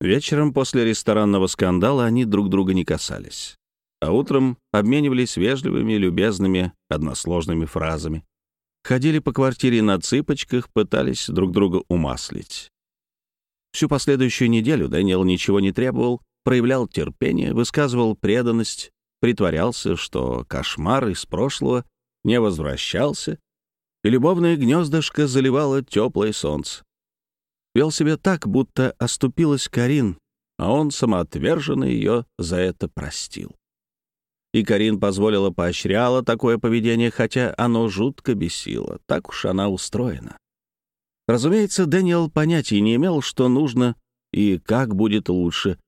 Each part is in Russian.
Вечером после ресторанного скандала они друг друга не касались, а утром обменивались вежливыми, любезными, односложными фразами. Ходили по квартире на цыпочках, пытались друг друга умаслить. Всю последующую неделю Дэниел ничего не требовал, проявлял терпение, высказывал преданность, притворялся, что кошмар из прошлого не возвращался, и любовное гнездышко заливало теплое солнце. Вел себя так, будто оступилась Карин, а он самоотверженно ее за это простил. И Карин позволила поощряла такое поведение, хотя оно жутко бесило. Так уж она устроена. Разумеется, Дэниел понятия не имел, что нужно и как будет лучше.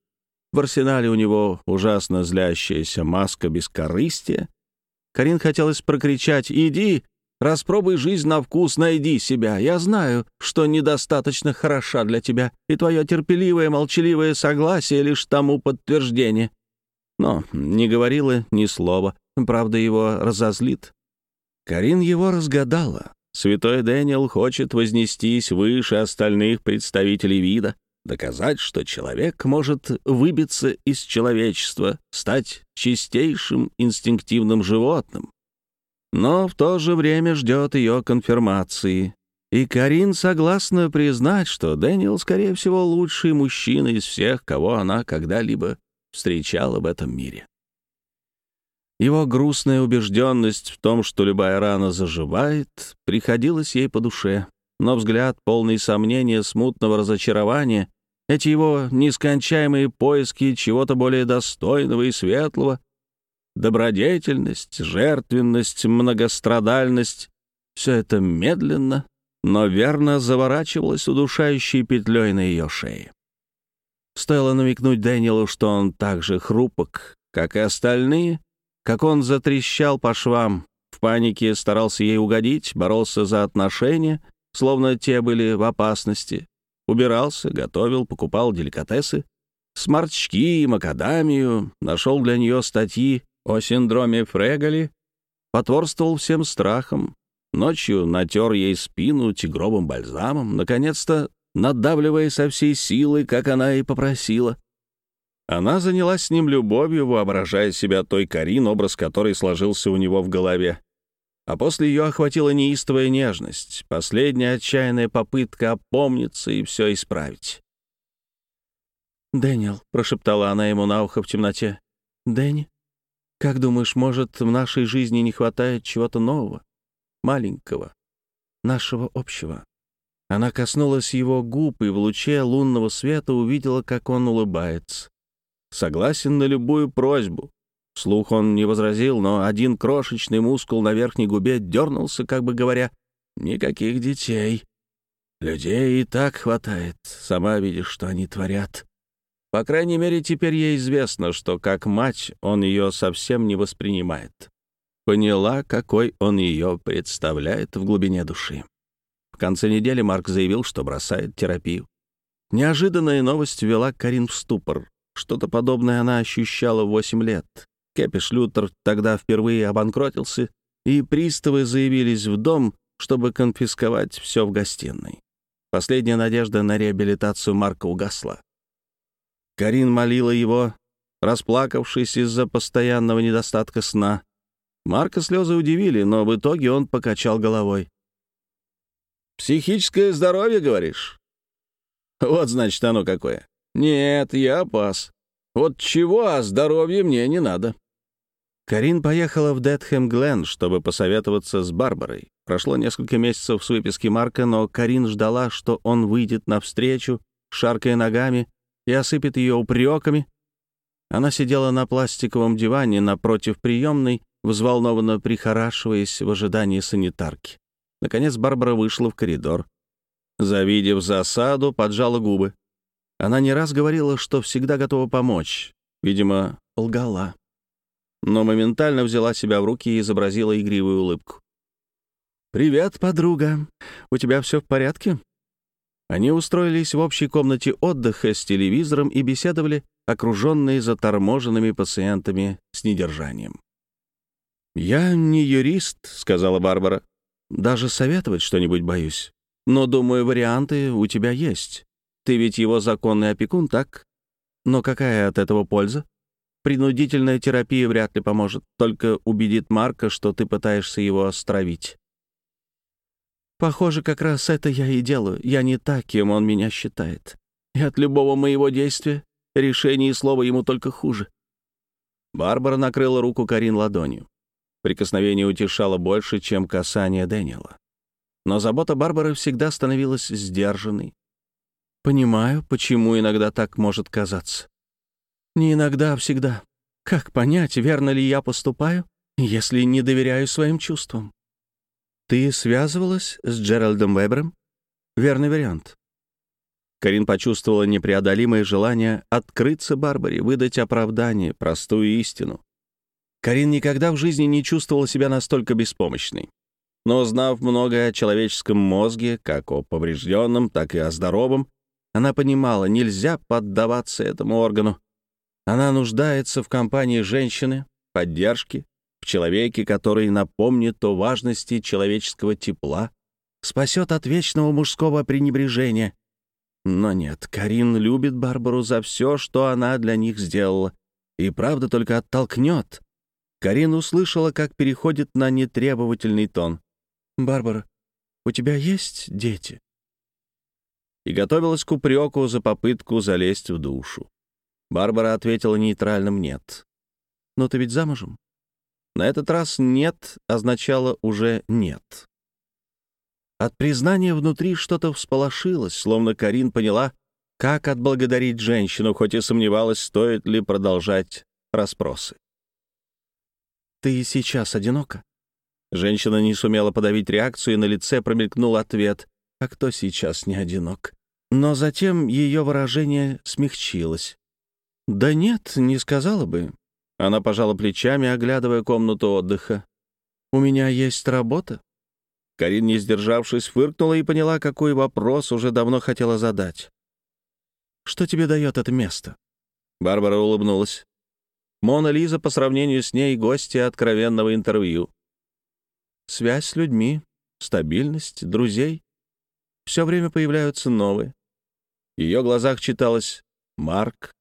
В арсенале у него ужасно злящаяся маска бескорыстия. Карин хотелось прокричать «Иди, Распробуй жизнь на вкус, найди себя. Я знаю, что недостаточно хороша для тебя, и твое терпеливое, молчаливое согласие лишь тому подтверждение. Но не говорила ни слова, правда, его разозлит. Карин его разгадала. Святой Дэниел хочет вознестись выше остальных представителей вида, доказать, что человек может выбиться из человечества, стать чистейшим инстинктивным животным но в то же время ждет ее конфирмации. И Карин согласна признать, что Дэниел, скорее всего, лучший мужчина из всех, кого она когда-либо встречала в этом мире. Его грустная убежденность в том, что любая рана заживает, приходилась ей по душе, но взгляд, полный сомнения, смутного разочарования, эти его нескончаемые поиски чего-то более достойного и светлого, добродетельность, жертвенность, многострадальность — все это медленно, но верно заворачивалось удушающей петлей на ее шее. Стоило намекнуть Дэниелу, что он так же хрупок, как и остальные, как он затрещал по швам, в панике старался ей угодить, боролся за отношения, словно те были в опасности, убирался, готовил, покупал деликатесы, сморчки, макадамию, нашел для нее статьи о синдроме Фрегали, потворствовал всем страхам, ночью натер ей спину тигровым бальзамом, наконец-то надавливая со всей силы, как она и попросила. Она занялась с ним любовью, воображая себя той Карин, образ которой сложился у него в голове. А после ее охватила неистовая нежность, последняя отчаянная попытка опомниться и все исправить. «Дэниел», — прошептала она ему на ухо в темноте, — «Дэнни, как думаешь, может, в нашей жизни не хватает чего-то нового, маленького, нашего общего?» Она коснулась его губ и в луче лунного света увидела, как он улыбается. Согласен на любую просьбу. Слух он не возразил, но один крошечный мускул на верхней губе дернулся, как бы говоря, «Никаких детей. Людей и так хватает. Сама видишь, что они творят. По крайней мере, теперь ей известно, что как мать он ее совсем не воспринимает. Поняла, какой он ее представляет в глубине души. В конце недели Марк заявил, что бросает терапию. Неожиданная новость ввела Карин в ступор. Что-то подобное она ощущала в 8 лет. Кепиш Лютер тогда впервые обанкротился, и приставы заявились в дом, чтобы конфисковать все в гостиной. Последняя надежда на реабилитацию Марка угасла. Карин молила его, расплакавшись из-за постоянного недостатка сна. Марка слезы удивили, но в итоге он покачал головой. «Психическое здоровье, говоришь?» «Вот, значит, оно какое. Нет, я пас. Вот чего, а здоровье мне не надо». Карин поехала в Детхэм Гленн, чтобы посоветоваться с Барбарой. Прошло несколько месяцев с выписки Марка, но Карин ждала, что он выйдет навстречу, шаркая ногами, и осыпет ее упреками. Она сидела на пластиковом диване напротив приемной, взволнованно прихорашиваясь в ожидании санитарки. Наконец Барбара вышла в коридор. Завидев засаду, поджала губы. Она не раз говорила, что всегда готова помочь. Видимо, лгала. Но моментально взяла себя в руки и изобразила игривую улыбку. «Привет, подруга. У тебя все в порядке?» Они устроились в общей комнате отдыха с телевизором и беседовали, окруженные заторможенными пациентами с недержанием. «Я не юрист», — сказала Барбара. «Даже советовать что-нибудь боюсь. Но, думаю, варианты у тебя есть. Ты ведь его законный опекун, так? Но какая от этого польза? Принудительная терапия вряд ли поможет, только убедит Марка, что ты пытаешься его островить. Похоже, как раз это я и делаю. Я не так, кем он меня считает. И от любого моего действия, решения и слова ему только хуже. Барбара накрыла руку Карин ладонью. Прикосновение утешало больше, чем касание Дэниела. Но забота Барбары всегда становилась сдержанной. Понимаю, почему иногда так может казаться. Не иногда, а всегда. Как понять, верно ли я поступаю, если не доверяю своим чувствам? Ты связывалась с Джеральдом Вебером? Верный вариант. Карин почувствовала непреодолимое желание открыться Барбаре, выдать оправдание, простую истину. Карин никогда в жизни не чувствовала себя настолько беспомощной. Но, узнав многое о человеческом мозге, как о поврежденном, так и о здоровом, она понимала, нельзя поддаваться этому органу. Она нуждается в компании женщины, поддержки, в человеке, который напомнит о важности человеческого тепла, спасет от вечного мужского пренебрежения. Но нет, Карин любит Барбару за все, что она для них сделала, и правда только оттолкнет. Карин услышала, как переходит на нетребовательный тон. «Барбара, у тебя есть дети?» И готовилась к упреку за попытку залезть в душу. Барбара ответила нейтральным «нет». «Но ты ведь замужем?» На этот раз «нет» означало уже «нет». От признания внутри что-то всполошилось, словно Карин поняла, как отблагодарить женщину, хоть и сомневалась, стоит ли продолжать расспросы. «Ты сейчас одинока?» Женщина не сумела подавить реакцию, и на лице промелькнул ответ «А кто сейчас не одинок?» Но затем ее выражение смягчилось. «Да нет, не сказала бы». Она пожала плечами, оглядывая комнату отдыха. «У меня есть работа». Карин, не сдержавшись, фыркнула и поняла, какой вопрос уже давно хотела задать. «Что тебе дает это место?» Барбара улыбнулась. Мона Лиза по сравнению с ней гостья откровенного интервью. Связь с людьми, стабильность, друзей. Все время появляются новые. В ее глазах читалось «Марк».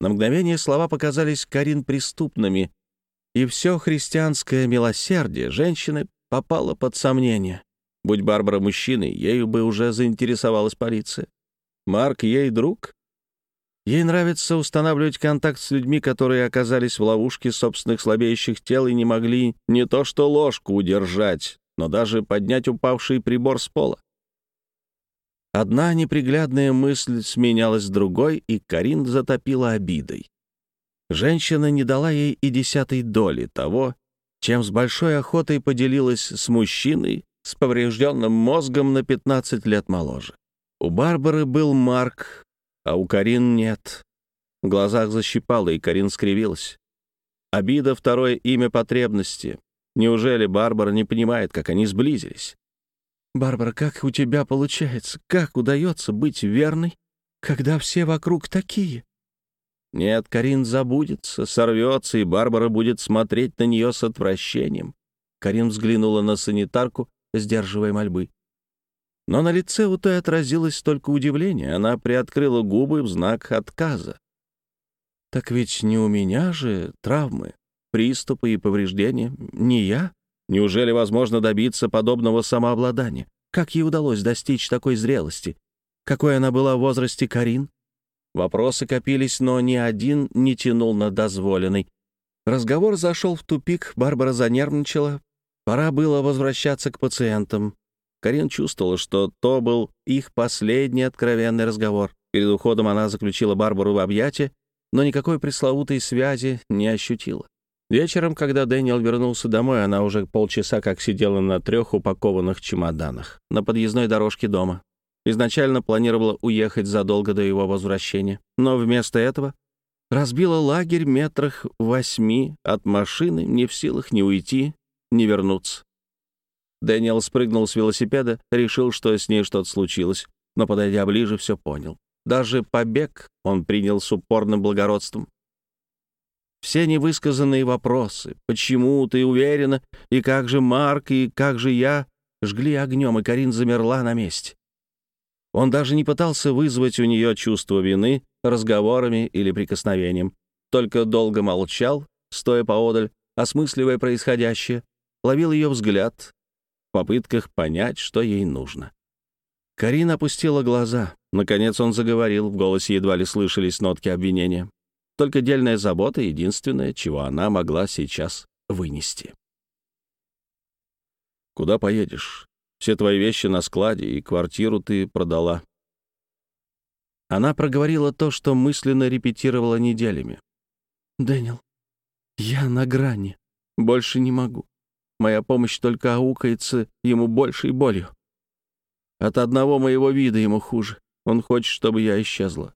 На мгновение слова показались Карин преступными, и все христианское милосердие женщины попало под сомнение. Будь Барбара мужчиной, ею бы уже заинтересовалась полиция. Марк ей друг? Ей нравится устанавливать контакт с людьми, которые оказались в ловушке собственных слабеющих тел и не могли не то что ложку удержать, но даже поднять упавший прибор с пола. Одна неприглядная мысль сменялась другой, и Карин затопила обидой. Женщина не дала ей и десятой доли того, чем с большой охотой поделилась с мужчиной с поврежденным мозгом на 15 лет моложе. У Барбары был Марк, а у Карин нет. В глазах защипало, и Карин скривилась. Обида — второе имя потребности. Неужели Барбара не понимает, как они сблизились? «Барбара, как у тебя получается? Как удается быть верной, когда все вокруг такие?» Нет, Карин забудется, сорвется, и Барбара будет смотреть на нее с отвращением. Карин взглянула на санитарку, сдерживая мольбы. Но на лице у той отразилось только удивление. Она приоткрыла губы в знак отказа. «Так ведь не у меня же травмы, приступы и повреждения. Не я. Неужели возможно добиться подобного самообладания? Как ей удалось достичь такой зрелости? Какой она была в возрасте Карин?» Вопросы копились, но ни один не тянул на дозволенный. Разговор зашел в тупик, Барбара занервничала. Пора было возвращаться к пациентам. Карин чувствовала, что то был их последний откровенный разговор. Перед уходом она заключила Барбару в объятия, но никакой пресловутой связи не ощутила. Вечером, когда Дэниел вернулся домой, она уже полчаса как сидела на трех упакованных чемоданах на подъездной дорожке дома. Изначально планировала уехать задолго до его возвращения, но вместо этого разбила лагерь метрах восьми от машины, не в силах ни уйти, ни вернуться. Дэниел спрыгнул с велосипеда, решил, что с ней что-то случилось, но, подойдя ближе, все понял. Даже побег он принял с упорным благородством. Все невысказанные вопросы «почему ты уверена?» и «как же Марк?» и «как же я?» жгли огнем, и Карин замерла на месте. Он даже не пытался вызвать у нее чувство вины разговорами или прикосновением, только долго молчал, стоя поодаль, осмысливая происходящее, ловил ее взгляд в попытках понять, что ей нужно. Карина опустила глаза. Наконец он заговорил, в голосе едва ли слышались нотки обвинения. Только дельная забота — единственное, чего она могла сейчас вынести. «Куда поедешь? Все твои вещи на складе, и квартиру ты продала». Она проговорила то, что мысленно репетировала неделями. «Дэниел, я на грани. Больше не могу. Моя помощь только аукается ему большей болью. От одного моего вида ему хуже. Он хочет, чтобы я исчезла.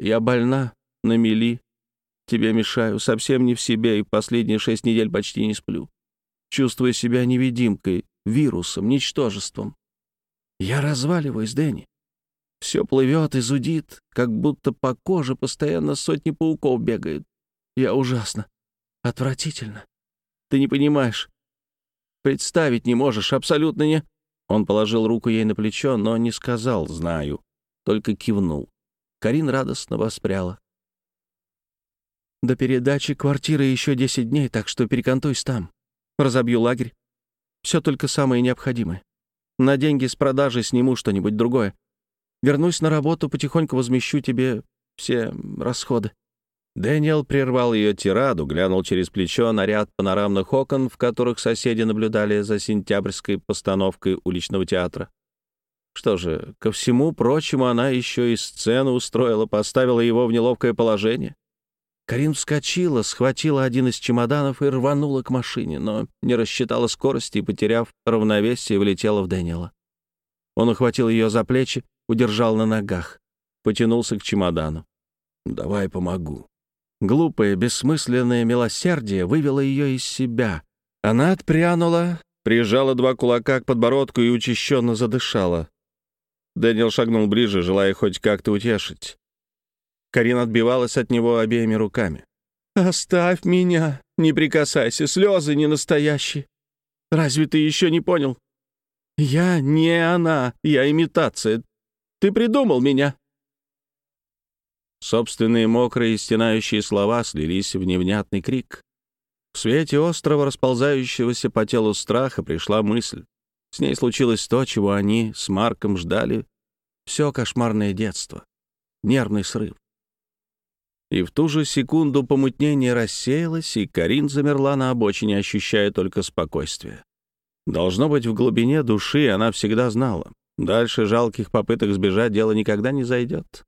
Я больна, на мели. Тебе мешаю, совсем не в себе, и последние шесть недель почти не сплю. Чувствую себя невидимкой, вирусом, ничтожеством. Я разваливаюсь, Дэнни. Все плывет и зудит, как будто по коже постоянно сотни пауков бегают. Я ужасно. Отвратительно. Ты не понимаешь. Представить не можешь, абсолютно не...» Он положил руку ей на плечо, но не сказал «знаю», только кивнул. Карин радостно воспряла. «До передачи квартиры еще десять дней, так что перекантуйся там. Разобью лагерь. Все только самое необходимое. На деньги с продажи сниму что-нибудь другое. Вернусь на работу, потихоньку возмещу тебе все расходы. Дэниел прервал ее тираду, глянул через плечо на ряд панорамных окон, в которых соседи наблюдали за сентябрьской постановкой уличного театра. Что же, ко всему прочему, она еще и сцену устроила, поставила его в неловкое положение. Карин вскочила, схватила один из чемоданов и рванула к машине, но не рассчитала скорости и, потеряв равновесие, влетела в Дэниела. Он ухватил ее за плечи, удержал на ногах, потянулся к чемодану. «Давай помогу», Глупое, бессмысленное милосердие вывело ее из себя. Она отпрянула, прижала два кулака к подбородку и учащенно задышала. Дэниел шагнул ближе, желая хоть как-то утешить. Карина отбивалась от него обеими руками. «Оставь меня! Не прикасайся! Слезы не настоящие! Разве ты еще не понял? Я не она, я имитация. Ты придумал меня!» Собственные мокрые стенающие слова слились в невнятный крик. В свете острого расползающегося по телу страха пришла мысль. С ней случилось то, чего они с Марком ждали. Все кошмарное детство. Нервный срыв. И в ту же секунду помутнение рассеялось, и Карин замерла на обочине, ощущая только спокойствие. Должно быть, в глубине души она всегда знала. Дальше жалких попыток сбежать дело никогда не зайдет.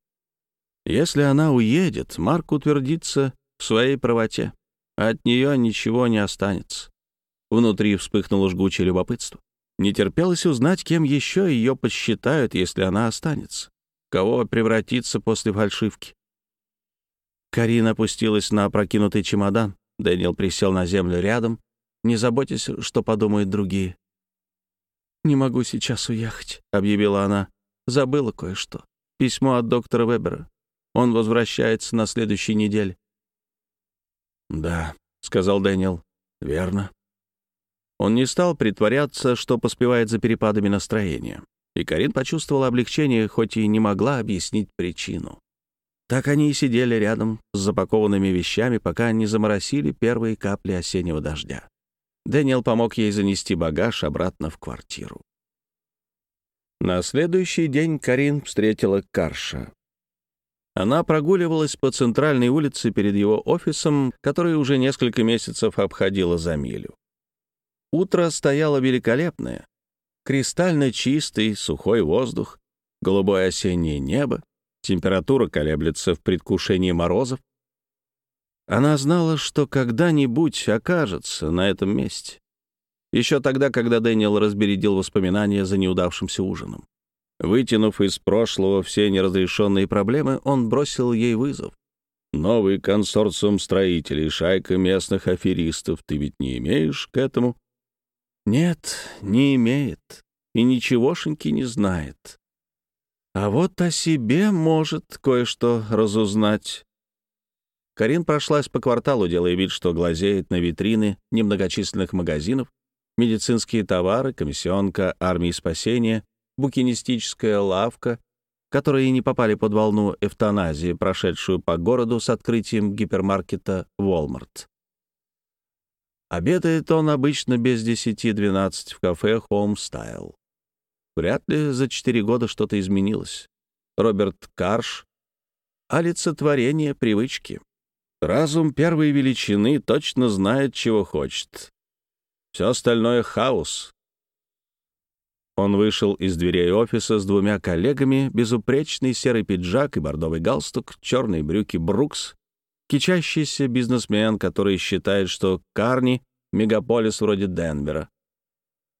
Если она уедет, Марк утвердится в своей правоте. От нее ничего не останется. Внутри вспыхнуло жгучее любопытство. Не терпелось узнать, кем еще ее посчитают, если она останется. Кого превратится после фальшивки. Карина опустилась на опрокинутый чемодан. Дэниел присел на землю рядом. Не заботьтесь, что подумают другие. «Не могу сейчас уехать», — объявила она. «Забыла кое-что. Письмо от доктора Вебера. Он возвращается на следующей неделе». «Да», — сказал Дэниел, — «верно». Он не стал притворяться, что поспевает за перепадами настроения. И Карин почувствовала облегчение, хоть и не могла объяснить причину. Так они и сидели рядом с запакованными вещами, пока не заморосили первые капли осеннего дождя. Дэниел помог ей занести багаж обратно в квартиру. На следующий день Карин встретила Карша. Она прогуливалась по центральной улице перед его офисом, который уже несколько месяцев обходила за милю. Утро стояло великолепное. Кристально чистый, сухой воздух, голубое осеннее небо, температура колеблется в предвкушении морозов. Она знала, что когда-нибудь окажется на этом месте. Еще тогда, когда Дэниел разбередил воспоминания за неудавшимся ужином. Вытянув из прошлого все неразрешенные проблемы, он бросил ей вызов. «Новый консорциум строителей, шайка местных аферистов, ты ведь не имеешь к этому?» «Нет, не имеет, и ничегошеньки не знает. А вот о себе может кое-что разузнать». Карин прошлась по кварталу, делая вид, что глазеет на витрины немногочисленных магазинов, медицинские товары, комиссионка армии спасения, букинистическая лавка, которые не попали под волну эвтаназии, прошедшую по городу с открытием гипермаркета Walmart. Обедает он обычно без 10-12 в кафе Home Style. Вряд ли за четыре года что-то изменилось. Роберт Карш — олицетворение привычки. Разум первой величины точно знает, чего хочет. Все остальное — хаос. Он вышел из дверей офиса с двумя коллегами, безупречный серый пиджак и бордовый галстук, черные брюки Брукс, кичащийся бизнесмен, который считает, что Карни — мегаполис вроде Денвера.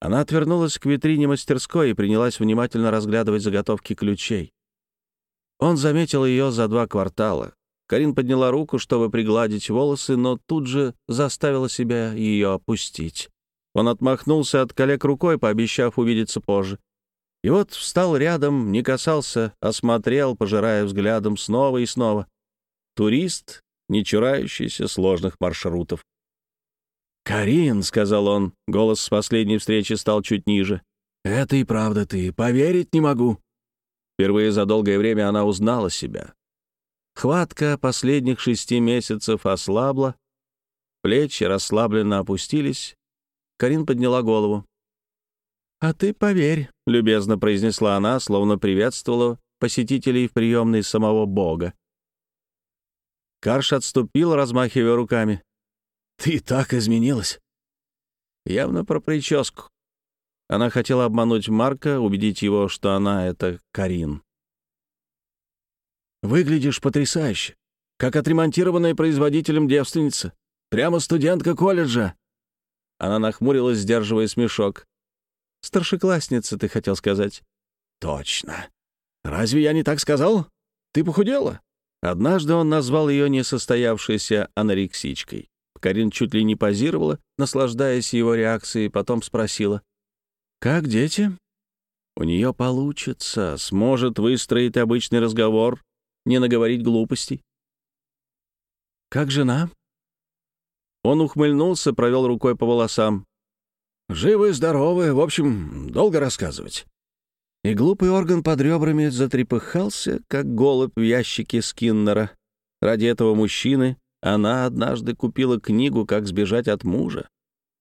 Она отвернулась к витрине мастерской и принялась внимательно разглядывать заготовки ключей. Он заметил ее за два квартала. Карин подняла руку, чтобы пригладить волосы, но тут же заставила себя ее опустить. Он отмахнулся от коллег рукой, пообещав увидеться позже. И вот встал рядом, не касался, осмотрел, пожирая взглядом снова и снова. Турист, не чурающийся сложных маршрутов. «Карин», — сказал он, голос с последней встречи стал чуть ниже. «Это и правда ты, поверить не могу». Впервые за долгое время она узнала себя. Хватка последних шести месяцев ослабла, плечи расслабленно опустились. Карин подняла голову. «А ты поверь», — любезно произнесла она, словно приветствовала посетителей в приемной самого Бога. Карш отступил, размахивая руками. «Ты так изменилась!» Явно про прическу. Она хотела обмануть Марка, убедить его, что она — это Карин. «Выглядишь потрясающе, как отремонтированная производителем девственница. Прямо студентка колледжа!» Она нахмурилась, сдерживая смешок. «Старшеклассница, ты хотел сказать?» «Точно. Разве я не так сказал? Ты похудела?» Однажды он назвал ее несостоявшейся анорексичкой. Карин чуть ли не позировала, наслаждаясь его реакцией, потом спросила. «Как дети?» «У нее получится, сможет выстроить обычный разговор, не наговорить глупостей». «Как жена?» Он ухмыльнулся, провел рукой по волосам. «Живы, здоровы, в общем, долго рассказывать». И глупый орган под ребрами затрепыхался, как голубь в ящике Скиннера. Ради этого мужчины она однажды купила книгу «Как сбежать от мужа»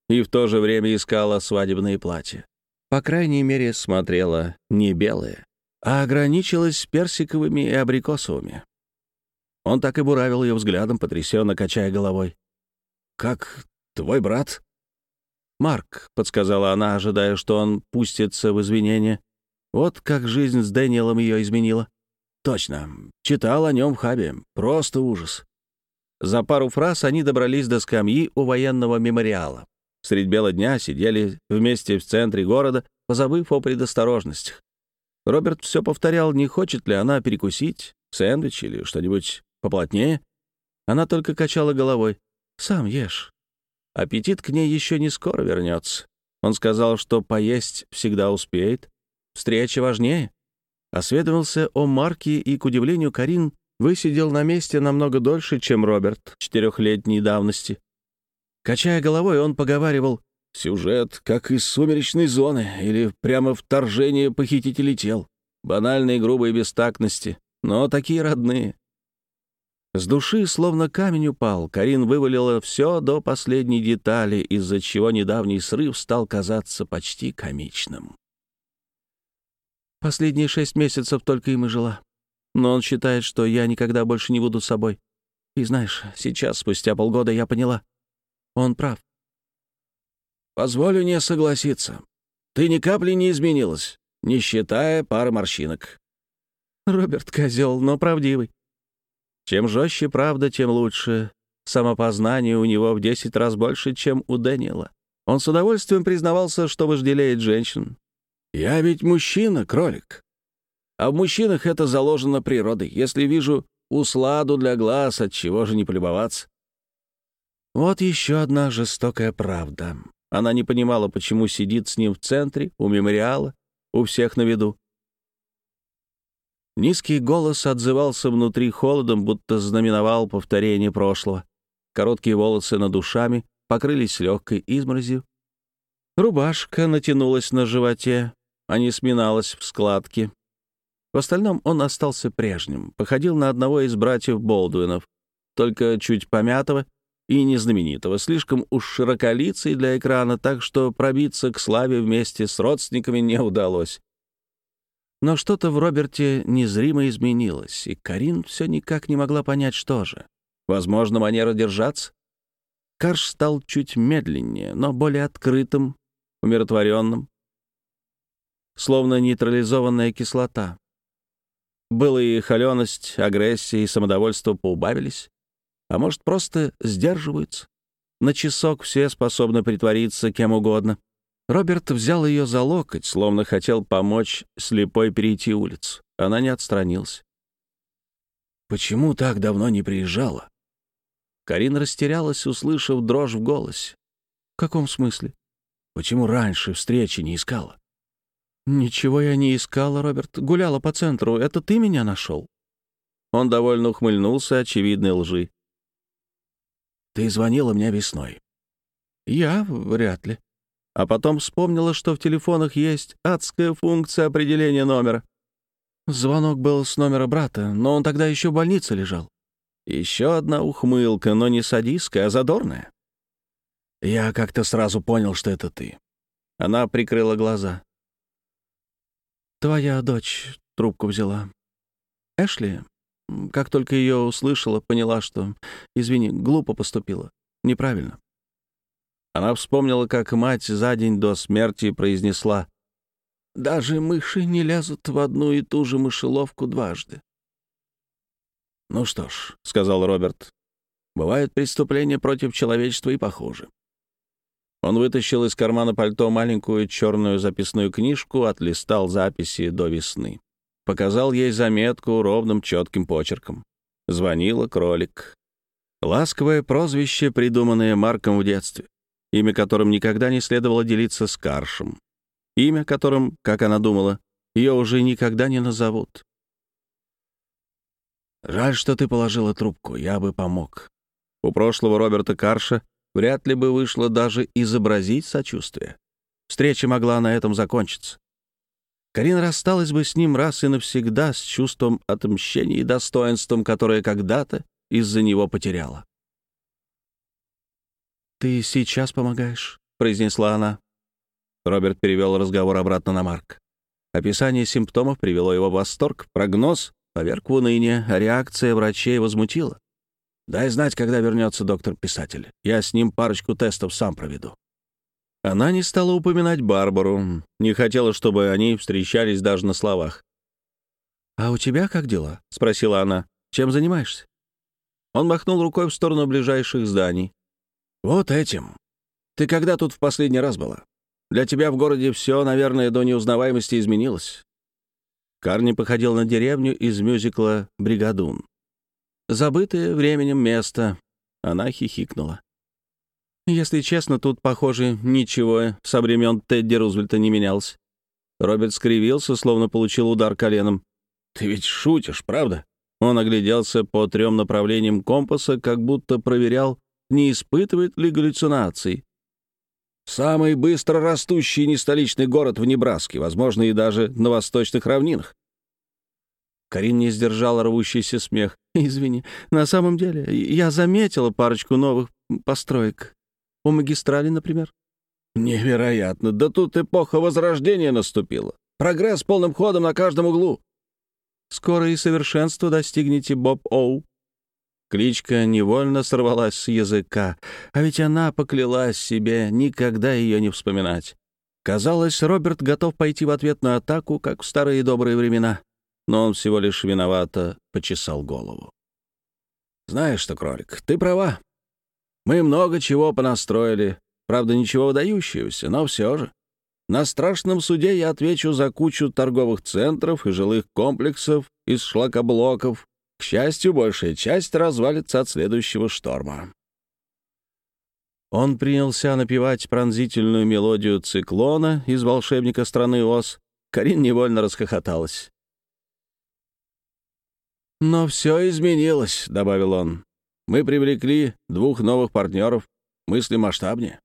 и в то же время искала свадебные платья. По крайней мере, смотрела не белые, а ограничилась персиковыми и абрикосовыми. Он так и буравил ее взглядом, потрясенно качая головой. «Как твой брат?» «Марк», — подсказала она, ожидая, что он пустится в извинения. «Вот как жизнь с Дэниелом ее изменила». «Точно. Читал о нем в Хабе. Просто ужас. За пару фраз они добрались до скамьи у военного мемориала. Средь бела дня сидели вместе в центре города, позабыв о предосторожностях. Роберт все повторял, не хочет ли она перекусить, сэндвич или что-нибудь поплотнее. Она только качала головой. «Сам ешь». Аппетит к ней еще не скоро вернется. Он сказал, что поесть всегда успеет. Встреча важнее. Осведомился о Марке, и, к удивлению Карин, высидел на месте намного дольше, чем Роберт четырехлетней давности. Качая головой, он поговаривал «Сюжет, как из «Сумеречной зоны» или прямо вторжение похитителей тел. Банальные грубые бестактности, но такие родные». С души словно камень упал, Карин вывалила все до последней детали, из-за чего недавний срыв стал казаться почти комичным. Последние шесть месяцев только им и жила. Но он считает, что я никогда больше не буду собой. И знаешь, сейчас, спустя полгода, я поняла. Он прав. Позволю не согласиться. Ты ни капли не изменилась, не считая пары морщинок. Роберт козел, но правдивый. Чем жестче правда, тем лучше. Самопознание у него в десять раз больше, чем у Дэниела. Он с удовольствием признавался, что вожделеет женщин. «Я ведь мужчина, кролик. А в мужчинах это заложено природой. Если вижу усладу для глаз, от чего же не полюбоваться? Вот еще одна жестокая правда. Она не понимала, почему сидит с ним в центре, у мемориала, у всех на виду. Низкий голос отзывался внутри холодом, будто знаменовал повторение прошлого. Короткие волосы над душами покрылись легкой изморозью. Рубашка натянулась на животе, а не сминалась в складки. В остальном он остался прежним, походил на одного из братьев Болдуинов, только чуть помятого и незнаменитого, слишком уж широколицый для экрана, так что пробиться к славе вместе с родственниками не удалось. Но что-то в Роберте незримо изменилось, и Карин все никак не могла понять, что же. Возможно, манера держаться? Карш стал чуть медленнее, но более открытым, умиротворенным, словно нейтрализованная кислота. Было и холеность, агрессия и самодовольство поубавились, а может, просто сдерживаются. На часок все способны притвориться кем угодно. Роберт взял ее за локоть, словно хотел помочь слепой перейти улицу. Она не отстранилась. «Почему так давно не приезжала?» Карина растерялась, услышав дрожь в голосе. «В каком смысле? Почему раньше встречи не искала?» «Ничего я не искала, Роберт. Гуляла по центру. Это ты меня нашел?» Он довольно ухмыльнулся очевидной лжи. «Ты звонила мне весной». «Я? Вряд ли». А потом вспомнила, что в телефонах есть адская функция определения номера. Звонок был с номера брата, но он тогда еще в больнице лежал. Еще одна ухмылка, но не садистская, а задорная. Я как-то сразу понял, что это ты. Она прикрыла глаза. Твоя дочь трубку взяла. Эшли, как только ее услышала, поняла, что, извини, глупо поступила. Неправильно. Она вспомнила, как мать за день до смерти произнесла «Даже мыши не лезут в одну и ту же мышеловку дважды». «Ну что ж», — сказал Роберт, — «бывают преступления против человечества и похуже». Он вытащил из кармана пальто маленькую черную записную книжку, отлистал записи до весны. Показал ей заметку ровным четким почерком. Звонила кролик. Ласковое прозвище, придуманное Марком в детстве имя которым никогда не следовало делиться с Каршем. Имя которым, как она думала, ее уже никогда не назовут. «Жаль, что ты положила трубку, я бы помог». У прошлого Роберта Карша вряд ли бы вышло даже изобразить сочувствие. Встреча могла на этом закончиться. Карина рассталась бы с ним раз и навсегда с чувством отмщения и достоинством, которое когда-то из-за него потеряла. «Ты сейчас помогаешь», — произнесла она. Роберт перевел разговор обратно на Марк. Описание симптомов привело его в восторг, прогноз поверг в уныние, а реакция врачей возмутила. «Дай знать, когда вернется доктор-писатель. Я с ним парочку тестов сам проведу». Она не стала упоминать Барбару, не хотела, чтобы они встречались даже на словах. «А у тебя как дела?» — спросила она. «Чем занимаешься?» Он махнул рукой в сторону ближайших зданий. «Вот этим. Ты когда тут в последний раз была? Для тебя в городе все, наверное, до неузнаваемости изменилось». Карни походил на деревню из мюзикла «Бригадун». «Забытое временем место». Она хихикнула. «Если честно, тут, похоже, ничего со времен Тедди Рузвельта не менялось». Роберт скривился, словно получил удар коленом. «Ты ведь шутишь, правда?» Он огляделся по трем направлениям компаса, как будто проверял, не испытывает ли галлюцинаций. Самый быстро растущий нестоличный город в Небраске, возможно, и даже на восточных равнинах. Карин не сдержала рвущийся смех. «Извини, на самом деле, я заметила парочку новых построек. У магистрали, например». «Невероятно! Да тут эпоха Возрождения наступила. Прогресс полным ходом на каждом углу». «Скоро и совершенство достигнете, Боб Оу», Кличка невольно сорвалась с языка, а ведь она поклялась себе никогда ее не вспоминать. Казалось, Роберт готов пойти в ответную атаку, как в старые добрые времена, но он всего лишь виновато почесал голову. «Знаешь что, кролик, ты права. Мы много чего понастроили, правда, ничего выдающегося, но все же. На страшном суде я отвечу за кучу торговых центров и жилых комплексов из шлакоблоков, к счастью, большая часть развалится от следующего шторма. Он принялся напевать пронзительную мелодию циклона из «Волшебника страны Оз». Карин невольно расхохоталась. «Но все изменилось», — добавил он. «Мы привлекли двух новых партнеров, мысли масштабнее».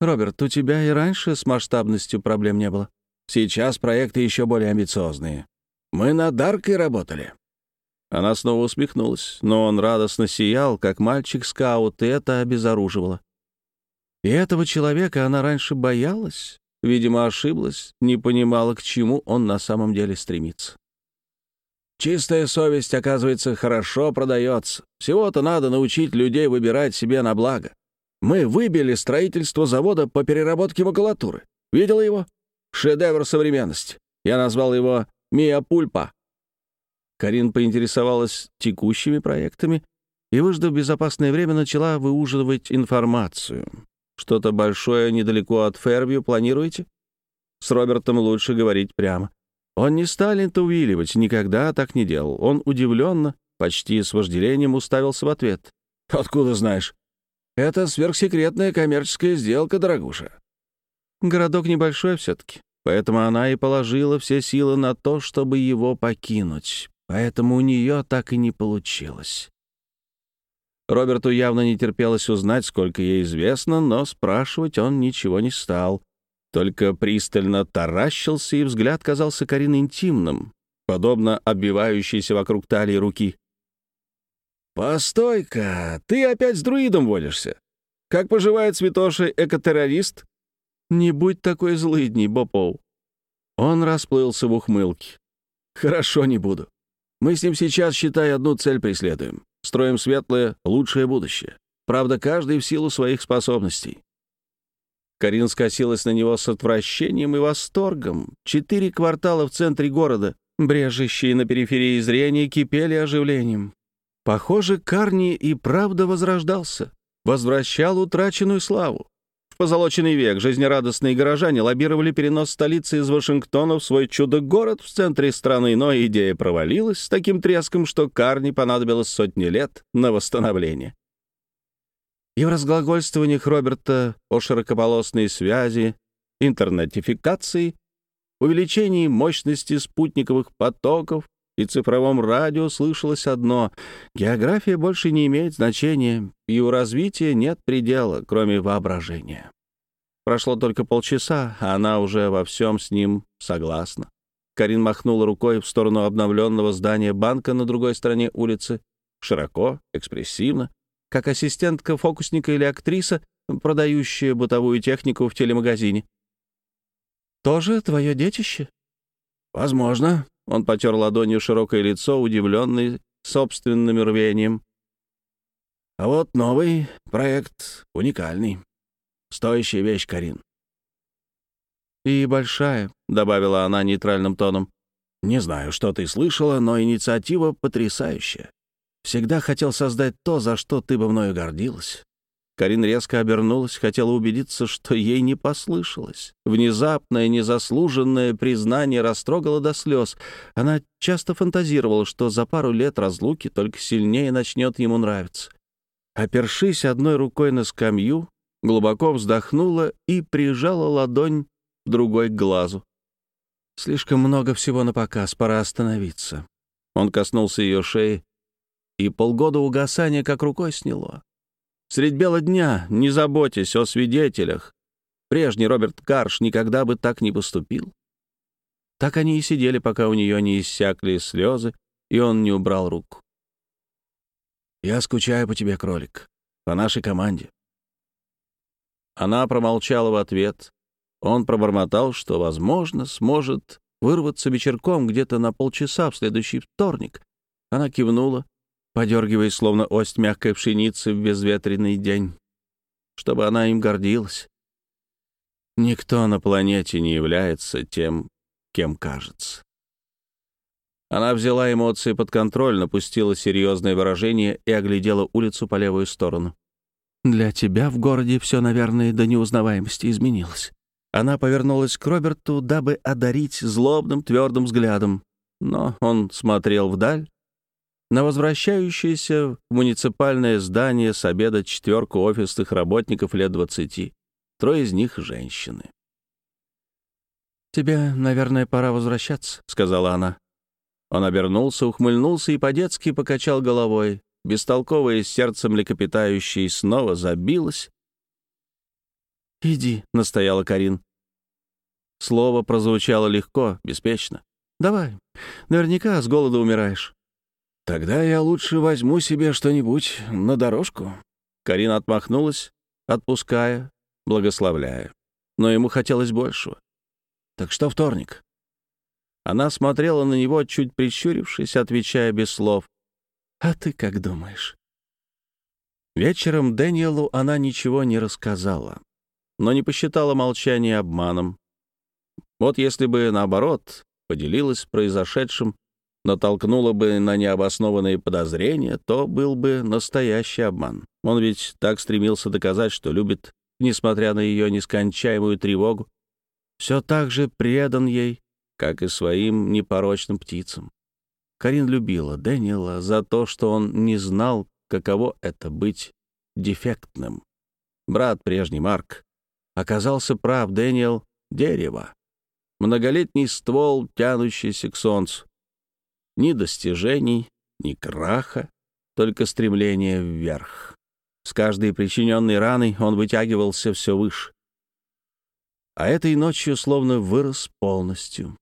«Роберт, у тебя и раньше с масштабностью проблем не было. Сейчас проекты еще более амбициозные. Мы над Даркой работали». Она снова усмехнулась, но он радостно сиял, как мальчик-скаут, и это обезоруживало. И этого человека она раньше боялась, видимо, ошиблась, не понимала, к чему он на самом деле стремится. Чистая совесть, оказывается, хорошо продается. Всего-то надо научить людей выбирать себе на благо. Мы выбили строительство завода по переработке макулатуры. Видела его? Шедевр современности. Я назвал его «Миа Пульпа». Карин поинтересовалась текущими проектами и, выждав безопасное время, начала выуживать информацию. Что-то большое недалеко от Фервью планируете? С Робертом лучше говорить прямо. Он не станет увиливать, никогда так не делал. Он удивленно, почти с вожделением уставился в ответ. «Откуда знаешь?» «Это сверхсекретная коммерческая сделка, дорогуша». Городок небольшой все-таки, поэтому она и положила все силы на то, чтобы его покинуть. Поэтому у нее так и не получилось. Роберту явно не терпелось узнать, сколько ей известно, но спрашивать он ничего не стал только пристально таращился, и взгляд казался Карин интимным, подобно обвивающейся вокруг талии руки. «Постой-ка, ты опять с друидом водишься? Как поживает святоший экотеррорист?» «Не будь такой злыдней, Бопоу». Он расплылся в ухмылке. «Хорошо, не буду. Мы с ним сейчас, считай, одну цель преследуем. Строим светлое, лучшее будущее. Правда, каждый в силу своих способностей. Карин скосилась на него с отвращением и восторгом. Четыре квартала в центре города, брежущие на периферии зрения, кипели оживлением. Похоже, Карни и правда возрождался, возвращал утраченную славу. В позолоченный век жизнерадостные горожане лоббировали перенос столицы из Вашингтона в свой чудо-город в центре страны, но идея провалилась с таким треском, что Карни понадобилось сотни лет на восстановление и в разглагольствованиях Роберта о широкополосной связи, интернетификации, увеличении мощности спутниковых потоков и цифровом радио слышалось одно — география больше не имеет значения, и у развития нет предела, кроме воображения. Прошло только полчаса, а она уже во всем с ним согласна. Карин махнула рукой в сторону обновленного здания банка на другой стороне улицы, широко, экспрессивно, как ассистентка фокусника или актриса, продающая бытовую технику в телемагазине. «Тоже твое детище?» «Возможно». Он потер ладонью широкое лицо, удивленный собственным рвением. «А вот новый проект уникальный. Стоящая вещь, Карин». «И большая», — добавила она нейтральным тоном. «Не знаю, что ты слышала, но инициатива потрясающая. Всегда хотел создать то, за что ты бы мною гордилась». Карин резко обернулась, хотела убедиться, что ей не послышалось. Внезапное, незаслуженное признание растрогало до слез. Она часто фантазировала, что за пару лет разлуки только сильнее начнет ему нравиться. Опершись одной рукой на скамью, глубоко вздохнула и прижала ладонь другой к глазу. Слишком много всего на показ, пора остановиться. Он коснулся ее шеи, и полгода угасания как рукой сняло. Средь бела дня, не заботясь о свидетелях, прежний Роберт Карш никогда бы так не поступил. Так они и сидели, пока у нее не иссякли слезы, и он не убрал руку. «Я скучаю по тебе, кролик, по нашей команде». Она промолчала в ответ. Он пробормотал, что, возможно, сможет вырваться вечерком где-то на полчаса в следующий вторник. Она кивнула, подергиваясь, словно ость мягкой пшеницы в безветренный день, чтобы она им гордилась. Никто на планете не является тем, кем кажется. Она взяла эмоции под контроль, напустила серьезное выражение и оглядела улицу по левую сторону. «Для тебя в городе все, наверное, до неузнаваемости изменилось». Она повернулась к Роберту, дабы одарить злобным твердым взглядом, но он смотрел вдаль, на возвращающееся в муниципальное здание с обеда четверку офисных работников лет двадцати. Трое из них — женщины. «Тебе, наверное, пора возвращаться», — сказала она. Он обернулся, ухмыльнулся и по-детски покачал головой. Бестолковое сердце млекопитающей снова забилось. «Иди», — настояла Карин. Слово прозвучало легко, беспечно. Давай. Наверняка с голода умираешь». «Тогда я лучше возьму себе что-нибудь на дорожку». Карина отмахнулась, отпуская, благословляя. Но ему хотелось большего. «Так что вторник?» Она смотрела на него, чуть прищурившись, отвечая без слов. «А ты как думаешь?» Вечером Дэниелу она ничего не рассказала, но не посчитала молчание обманом. Вот если бы, наоборот, поделилась произошедшим, натолкнула бы на необоснованные подозрения, то был бы настоящий обман. Он ведь так стремился доказать, что любит, несмотря на ее нескончаемую тревогу, все так же предан ей, как и своим непорочным птицам. Карин любила Дэниела за то, что он не знал, каково это быть дефектным. Брат прежний Марк оказался прав, Дэниел — дерево. Многолетний ствол, тянущийся к солнцу. Ни достижений, ни краха, только стремление вверх. С каждой причиненной раной он вытягивался все выше. А этой ночью словно вырос полностью.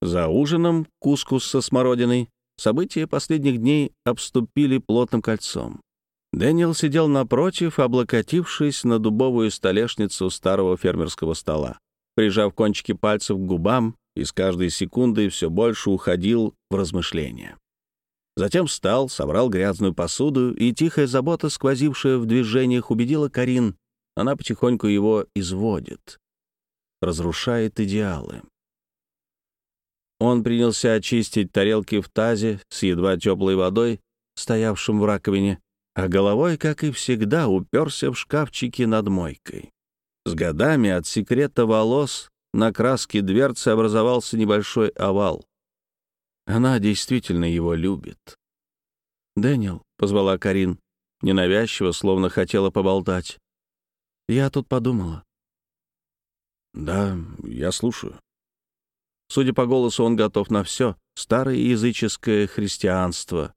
За ужином кускус со смородиной события последних дней обступили плотным кольцом. Дэниел сидел напротив, облокотившись на дубовую столешницу старого фермерского стола, прижав кончики пальцев к губам и с каждой секундой все больше уходил в размышления. Затем встал, собрал грязную посуду, и тихая забота, сквозившая в движениях, убедила Карин, она потихоньку его изводит, разрушает идеалы. Он принялся очистить тарелки в тазе с едва теплой водой, стоявшим в раковине, а головой, как и всегда, уперся в шкафчики над мойкой. С годами от секрета волос на краске дверцы образовался небольшой овал. Она действительно его любит. «Дэниел», — позвала Карин, ненавязчиво, словно хотела поболтать. «Я тут подумала». «Да, я слушаю». Судя по голосу, он готов на все. Старое языческое христианство.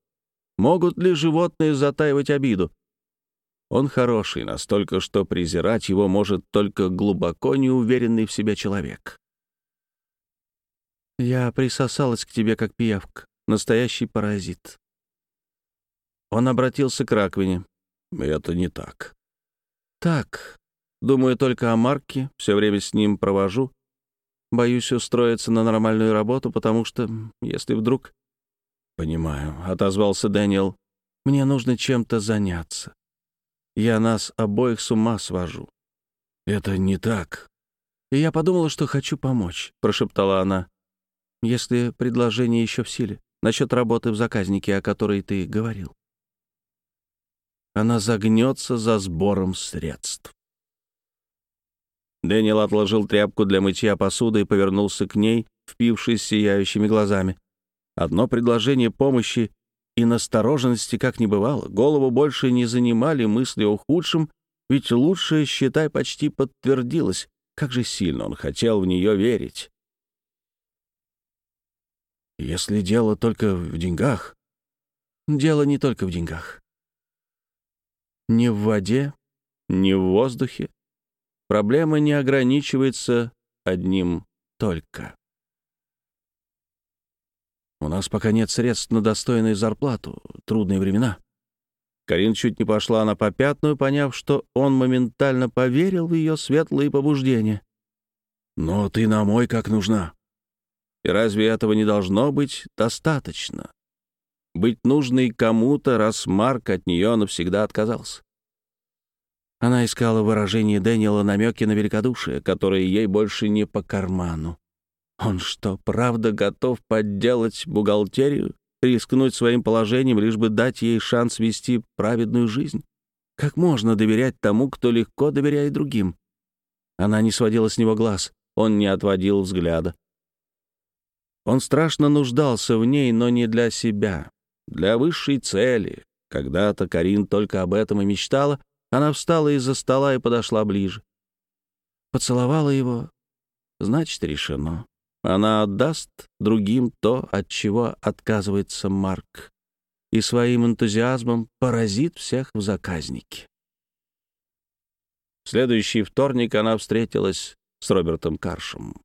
Могут ли животные затаивать обиду? Он хороший, настолько, что презирать его может только глубоко неуверенный в себе человек. «Я присосалась к тебе, как пиявка, настоящий паразит». Он обратился к раковине. «Это не так». «Так. Думаю только о Марке, все время с ним провожу. Боюсь устроиться на нормальную работу, потому что, если вдруг...» «Понимаю», — отозвался Дэниел. «Мне нужно чем-то заняться. Я нас обоих с ума свожу». «Это не так». «И я подумала, что хочу помочь», — прошептала она. «Если предложение еще в силе, насчет работы в заказнике, о которой ты говорил». Она загнется за сбором средств. Дэниел отложил тряпку для мытья посуды и повернулся к ней, впившись сияющими глазами. Одно предложение помощи и настороженности как не бывало. Голову больше не занимали мысли о худшем, ведь лучшее, считай, почти подтвердилось. Как же сильно он хотел в нее верить. Если дело только в деньгах... Дело не только в деньгах. Не в воде, не в воздухе, Проблема не ограничивается одним только. У нас пока нет средств на достойную зарплату. Трудные времена. Карин чуть не пошла на попятную, поняв, что он моментально поверил в ее светлые побуждения. «Но ты на мой как нужна». И разве этого не должно быть достаточно? Быть нужной кому-то, раз Марк от нее навсегда отказался. Она искала выражение Дэниела намеки на великодушие, которые ей больше не по карману. Он что, правда готов подделать бухгалтерию, рискнуть своим положением, лишь бы дать ей шанс вести праведную жизнь? Как можно доверять тому, кто легко доверяет другим? Она не сводила с него глаз, он не отводил взгляда. Он страшно нуждался в ней, но не для себя, для высшей цели. Когда-то Карин только об этом и мечтала, она встала из-за стола и подошла ближе. Поцеловала его. Значит, решено. Она отдаст другим то, от чего отказывается Марк, и своим энтузиазмом поразит всех в заказнике. В следующий вторник она встретилась с Робертом Каршем.